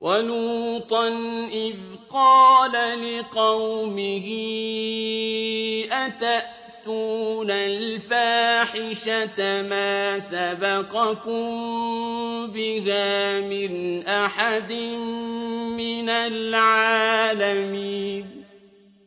وَلُوطًا إِذْ قَالَ لِقَوْمِهِ أَتَأْتُونَ الْفَاحِشَةَ مَا سَبَقَكُم بِهَا مِنْ أَحَدٍ مِّنَ الْعَالَمِينَ